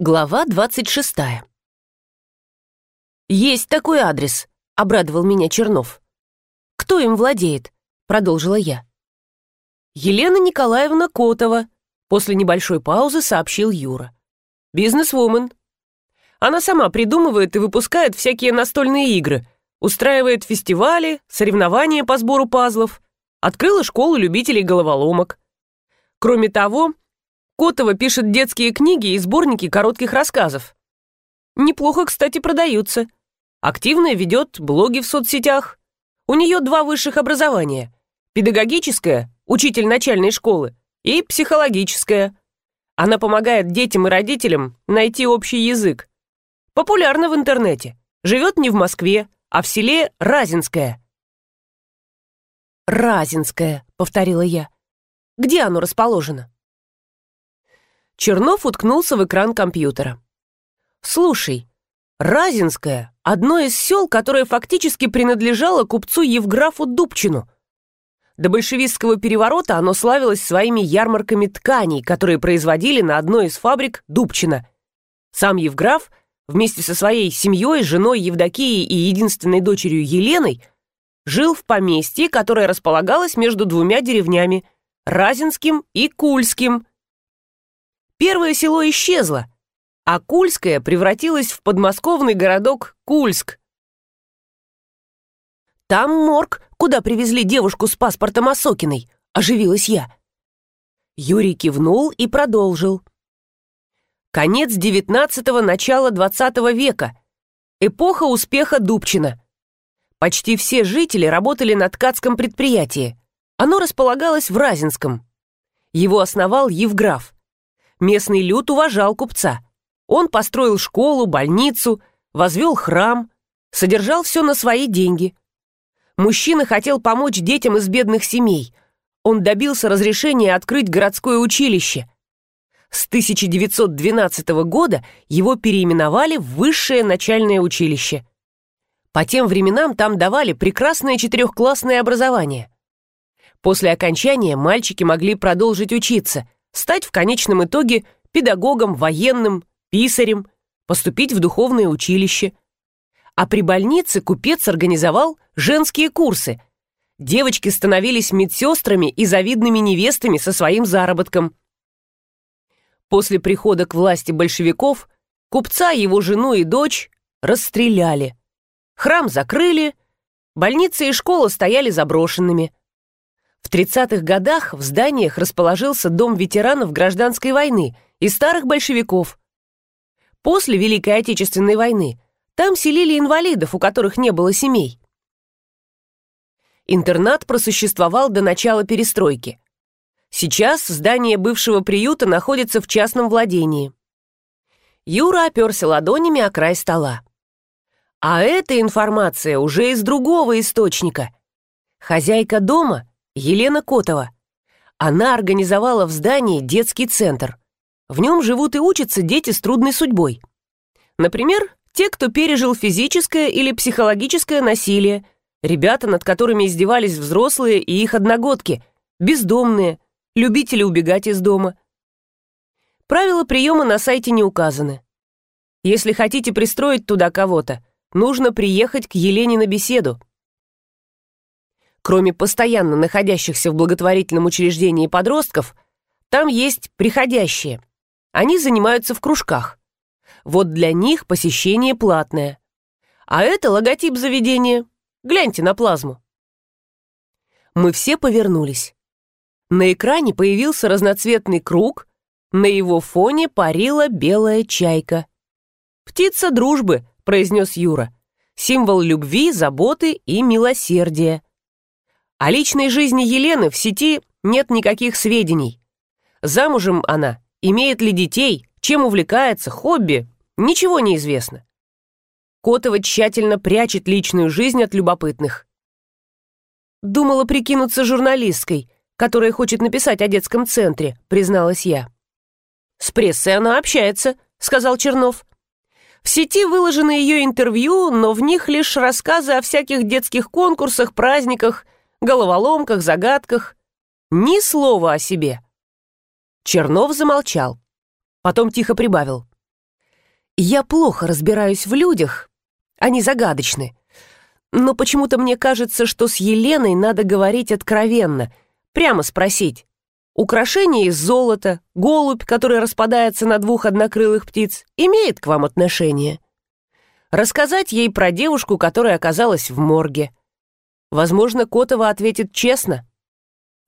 Глава 26. «Есть такой адрес», — обрадовал меня Чернов. «Кто им владеет?» — продолжила я. «Елена Николаевна Котова», — после небольшой паузы сообщил Юра. «Бизнесвумен. Она сама придумывает и выпускает всякие настольные игры, устраивает фестивали, соревнования по сбору пазлов, открыла школу любителей головоломок. Кроме того, Котова пишет детские книги и сборники коротких рассказов. Неплохо, кстати, продаются. Активно ведет блоги в соцсетях. У нее два высших образования. Педагогическое, учитель начальной школы, и психологическое. Она помогает детям и родителям найти общий язык. Популярна в интернете. Живет не в Москве, а в селе Разинское. «Разинское», — повторила я. «Где оно расположено?» Чернов уткнулся в экран компьютера. «Слушай, Разинское — одно из сел, которое фактически принадлежало купцу Евграфу Дубчину. До большевистского переворота оно славилось своими ярмарками тканей, которые производили на одной из фабрик Дубчина. Сам Евграф вместе со своей семьей, женой Евдокией и единственной дочерью Еленой жил в поместье, которое располагалось между двумя деревнями — Разинским и Кульским — Первое село исчезло, а Кульское превратилось в подмосковный городок Кульск. «Там морг, куда привезли девушку с паспортом Осокиной», — оживилась я. Юрий кивнул и продолжил. Конец девятнадцатого, начало двадцатого века. Эпоха успеха Дубчина. Почти все жители работали на ткацком предприятии. Оно располагалось в Разинском. Его основал Евграф. Местный люд уважал купца. Он построил школу, больницу, возвел храм, содержал все на свои деньги. Мужчина хотел помочь детям из бедных семей. Он добился разрешения открыть городское училище. С 1912 года его переименовали в Высшее начальное училище. По тем временам там давали прекрасное четырехклассное образование. После окончания мальчики могли продолжить учиться – стать в конечном итоге педагогом, военным, писарем, поступить в духовное училище. А при больнице купец организовал женские курсы. Девочки становились медсестрами и завидными невестами со своим заработком. После прихода к власти большевиков купца, его жену и дочь расстреляли. Храм закрыли, больница и школа стояли заброшенными. В 30-х годах в зданиях расположился дом ветеранов гражданской войны и старых большевиков. После Великой Отечественной войны там селили инвалидов, у которых не было семей. Интернат просуществовал до начала перестройки. Сейчас здание бывшего приюта находится в частном владении. Юра оперся ладонями о край стола. А эта информация уже из другого источника. Хозяйка дома Елена Котова. Она организовала в здании детский центр. В нем живут и учатся дети с трудной судьбой. Например, те, кто пережил физическое или психологическое насилие, ребята, над которыми издевались взрослые и их одногодки, бездомные, любители убегать из дома. Правила приема на сайте не указаны. Если хотите пристроить туда кого-то, нужно приехать к Елене на беседу. Кроме постоянно находящихся в благотворительном учреждении подростков, там есть приходящие. Они занимаются в кружках. Вот для них посещение платное. А это логотип заведения. Гляньте на плазму. Мы все повернулись. На экране появился разноцветный круг, на его фоне парила белая чайка. «Птица дружбы», — произнес Юра. «Символ любви, заботы и милосердия». О личной жизни Елены в сети нет никаких сведений. Замужем она, имеет ли детей, чем увлекается, хобби, ничего не известно. Котова тщательно прячет личную жизнь от любопытных. Думала прикинуться журналисткой, которая хочет написать о детском центре, призналась я. С прессой она общается, сказал Чернов. В сети выложены ее интервью, но в них лишь рассказы о всяких детских конкурсах, праздниках – головоломках, загадках. Ни слова о себе. Чернов замолчал. Потом тихо прибавил. Я плохо разбираюсь в людях, они загадочны. Но почему-то мне кажется, что с Еленой надо говорить откровенно, прямо спросить. Украшение из золота, голубь, который распадается на двух однокрылых птиц, имеет к вам отношение. Рассказать ей про девушку, которая оказалась в морге. Возможно, Котова ответит честно.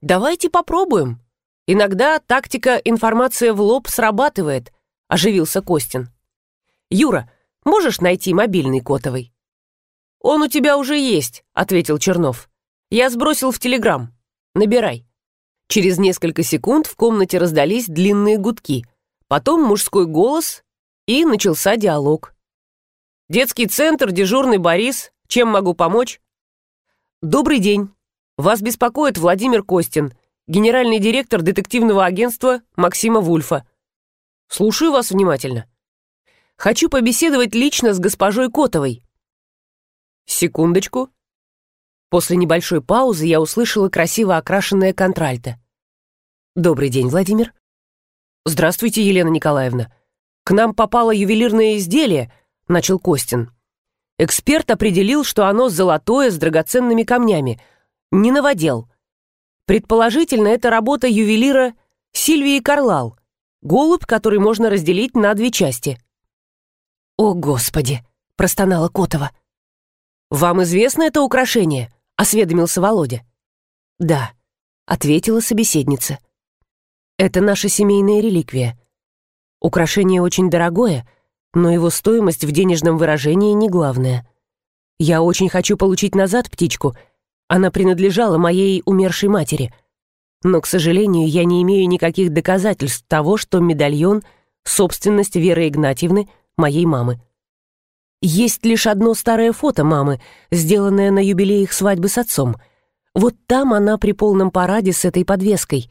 «Давайте попробуем. Иногда тактика «информация в лоб» срабатывает», — оживился Костин. «Юра, можешь найти мобильный Котовой?» «Он у тебя уже есть», — ответил Чернов. «Я сбросил в Телеграм. Набирай». Через несколько секунд в комнате раздались длинные гудки, потом мужской голос, и начался диалог. «Детский центр, дежурный Борис. Чем могу помочь?» «Добрый день. Вас беспокоит Владимир Костин, генеральный директор детективного агентства Максима Вульфа. Слушаю вас внимательно. Хочу побеседовать лично с госпожой Котовой. Секундочку. После небольшой паузы я услышала красиво окрашенное контральто. Добрый день, Владимир. Здравствуйте, Елена Николаевна. К нам попало ювелирное изделие, начал Костин. Эксперт определил, что оно золотое с драгоценными камнями. Не новодел. Предположительно, это работа ювелира Сильвии Карлал. Голубь, который можно разделить на две части. «О, Господи!» – простонала Котова. «Вам известно это украшение?» — осведомился Володя. «Да», — ответила собеседница. «Это наша семейная реликвия. Украшение очень дорогое, но его стоимость в денежном выражении не главная. Я очень хочу получить назад птичку. Она принадлежала моей умершей матери. Но, к сожалению, я не имею никаких доказательств того, что медальон — собственность Веры Игнатьевны, моей мамы. Есть лишь одно старое фото мамы, сделанное на юбилей их свадьбы с отцом. Вот там она при полном параде с этой подвеской.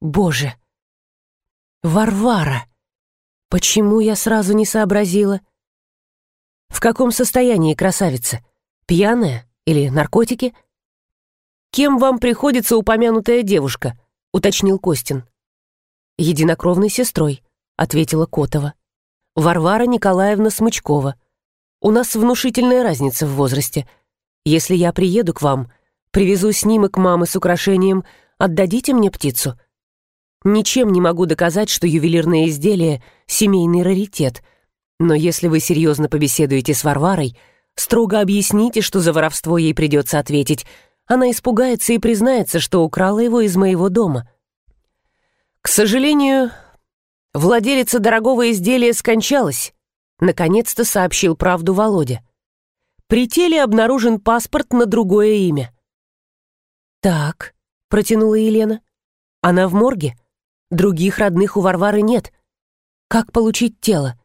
Боже! Варвара! Почему я сразу не сообразила? В каком состоянии красавица? Пьяная или наркотики? Кем вам приходится упомянутая девушка? уточнил Костин. Единокровной сестрой, ответила Котова. Варвара Николаевна Смычкова. У нас внушительная разница в возрасте. Если я приеду к вам, привезу снимок мамы с украшением, отдадите мне птицу? Ничем не могу доказать, что ювелирное изделие — семейный раритет. Но если вы серьезно побеседуете с Варварой, строго объясните, что за воровство ей придется ответить. Она испугается и признается, что украла его из моего дома. К сожалению, владелица дорогого изделия скончалась, Наконец-то сообщил правду Володя. При теле обнаружен паспорт на другое имя. «Так», — протянула Елена. «Она в морге? Других родных у Варвары нет. Как получить тело?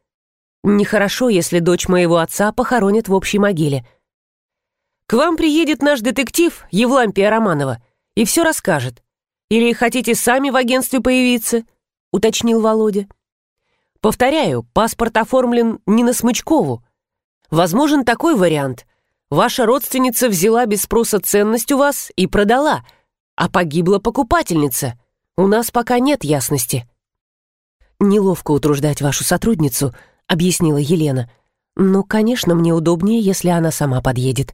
Нехорошо, если дочь моего отца похоронят в общей могиле. К вам приедет наш детектив Евлампия Романова и все расскажет. Или хотите сами в агентстве появиться?» — уточнил Володя. Повторяю, паспорт оформлен не на Смычкову. Возможен такой вариант. Ваша родственница взяла без спроса ценность у вас и продала, а погибла покупательница. У нас пока нет ясности. Неловко утруждать вашу сотрудницу, объяснила Елена. Но, конечно, мне удобнее, если она сама подъедет.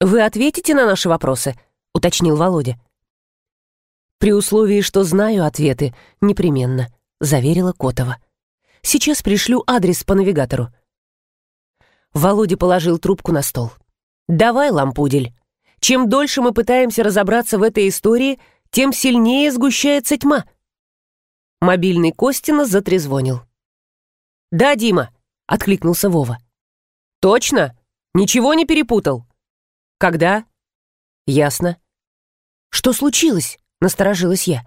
Вы ответите на наши вопросы, уточнил Володя. При условии, что знаю ответы, непременно, заверила Котова. Сейчас пришлю адрес по навигатору». Володя положил трубку на стол. «Давай, лампудель. Чем дольше мы пытаемся разобраться в этой истории, тем сильнее сгущается тьма». Мобильный Костина затрезвонил. «Да, Дима», — откликнулся Вова. «Точно? Ничего не перепутал?» «Когда?» «Ясно». «Что случилось?» — насторожилась я.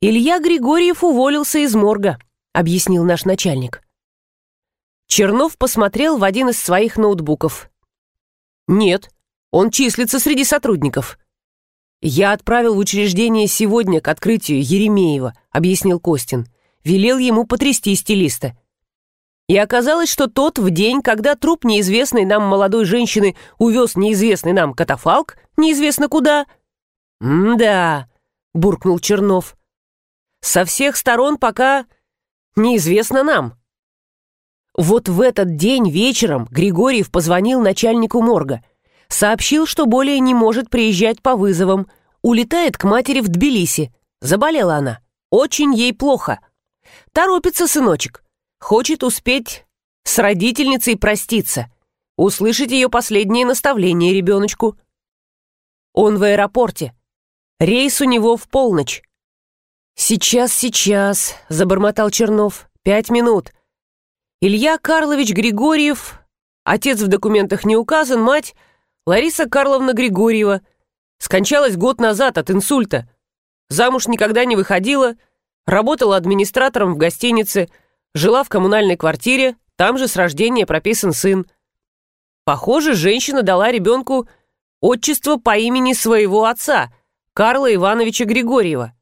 Илья Григорьев уволился из морга объяснил наш начальник. Чернов посмотрел в один из своих ноутбуков. «Нет, он числится среди сотрудников». «Я отправил в учреждение сегодня к открытию Еремеева», — объяснил Костин. Велел ему потрясти стилиста. И оказалось, что тот в день, когда труп неизвестной нам молодой женщины увез неизвестный нам катафалк, неизвестно куда. «М-да», — буркнул Чернов. «Со всех сторон пока Неизвестно нам. Вот в этот день вечером Григорьев позвонил начальнику морга. Сообщил, что более не может приезжать по вызовам. Улетает к матери в Тбилиси. Заболела она. Очень ей плохо. Торопится сыночек. Хочет успеть с родительницей проститься. Услышать ее последние наставления ребеночку. Он в аэропорте. Рейс у него в полночь. «Сейчас, сейчас», — забормотал Чернов. «Пять минут. Илья Карлович Григорьев, отец в документах не указан, мать Лариса Карловна Григорьева. Скончалась год назад от инсульта. Замуж никогда не выходила, работала администратором в гостинице, жила в коммунальной квартире, там же с рождения прописан сын. Похоже, женщина дала ребенку отчество по имени своего отца, Карла Ивановича Григорьева.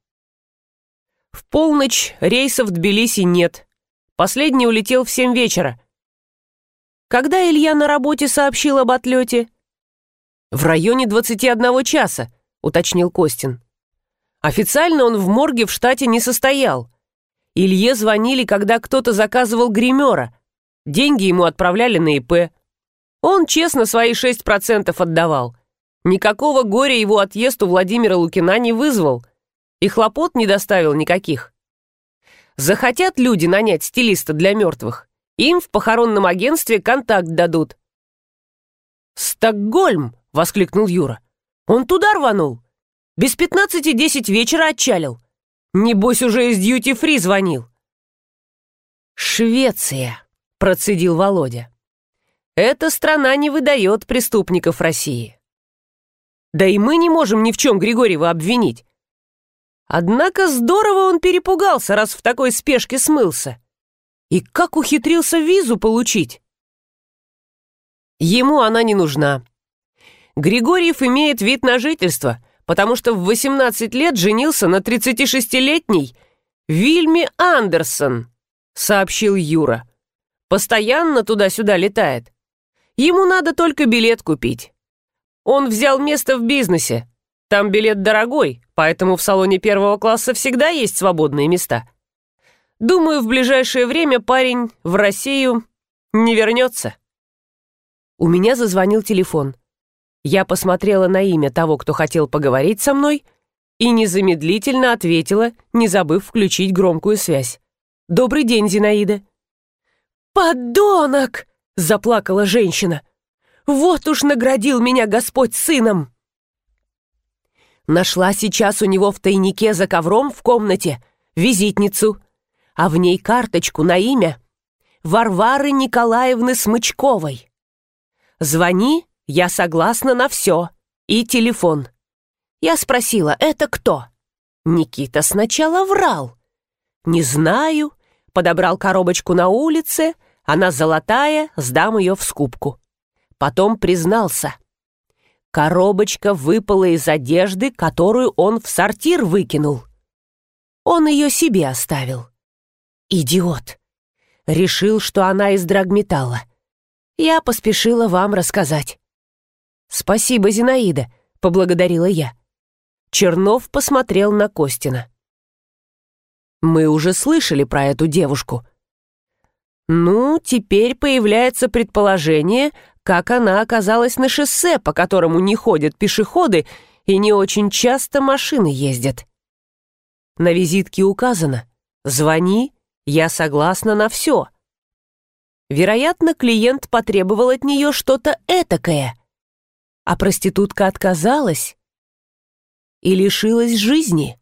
В полночь рейсов в Тбилиси нет. Последний улетел в семь вечера. Когда Илья на работе сообщил об отлете? В районе 21 часа, уточнил Костин. Официально он в морге в штате не состоял. Илье звонили, когда кто-то заказывал гримера. Деньги ему отправляли на ИП. Он честно свои 6% отдавал. Никакого горя его отъезд у Владимира Лукина не вызвал. И хлопот не доставил никаких. Захотят люди нанять стилиста для мертвых, им в похоронном агентстве контакт дадут. «Стокгольм!» — воскликнул Юра. «Он туда рванул. Без пятнадцати десять вечера отчалил. Небось, уже из дьюти-фри звонил». «Швеция!» — процедил Володя. «Эта страна не выдает преступников России». «Да и мы не можем ни в чем Григорьева обвинить. Однако здорово он перепугался, раз в такой спешке смылся. И как ухитрился визу получить? Ему она не нужна. Григорьев имеет вид на жительство, потому что в 18 лет женился на 36-летней Вильме Андерсон, сообщил Юра. Постоянно туда-сюда летает. Ему надо только билет купить. Он взял место в бизнесе. Там билет дорогой, поэтому в салоне первого класса всегда есть свободные места. Думаю, в ближайшее время парень в Россию не вернется. У меня зазвонил телефон. Я посмотрела на имя того, кто хотел поговорить со мной, и незамедлительно ответила, не забыв включить громкую связь. «Добрый день, Зинаида». «Подонок!» — заплакала женщина. «Вот уж наградил меня Господь сыном!» Нашла сейчас у него в тайнике за ковром в комнате визитницу, а в ней карточку на имя Варвары Николаевны Смычковой. Звони, я согласна на все, и телефон. Я спросила, это кто? Никита сначала врал. Не знаю, подобрал коробочку на улице, она золотая, сдам ее в скупку. Потом признался. Коробочка выпала из одежды, которую он в сортир выкинул. Он ее себе оставил. Идиот. Решил, что она из драгметалла. Я поспешила вам рассказать. «Спасибо, Зинаида», — поблагодарила я. Чернов посмотрел на Костина. «Мы уже слышали про эту девушку». «Ну, теперь появляется предположение, как она оказалась на шоссе, по которому не ходят пешеходы и не очень часто машины ездят. На визитке указано «Звони, я согласна на все». Вероятно, клиент потребовал от нее что-то этакое, а проститутка отказалась и лишилась жизни.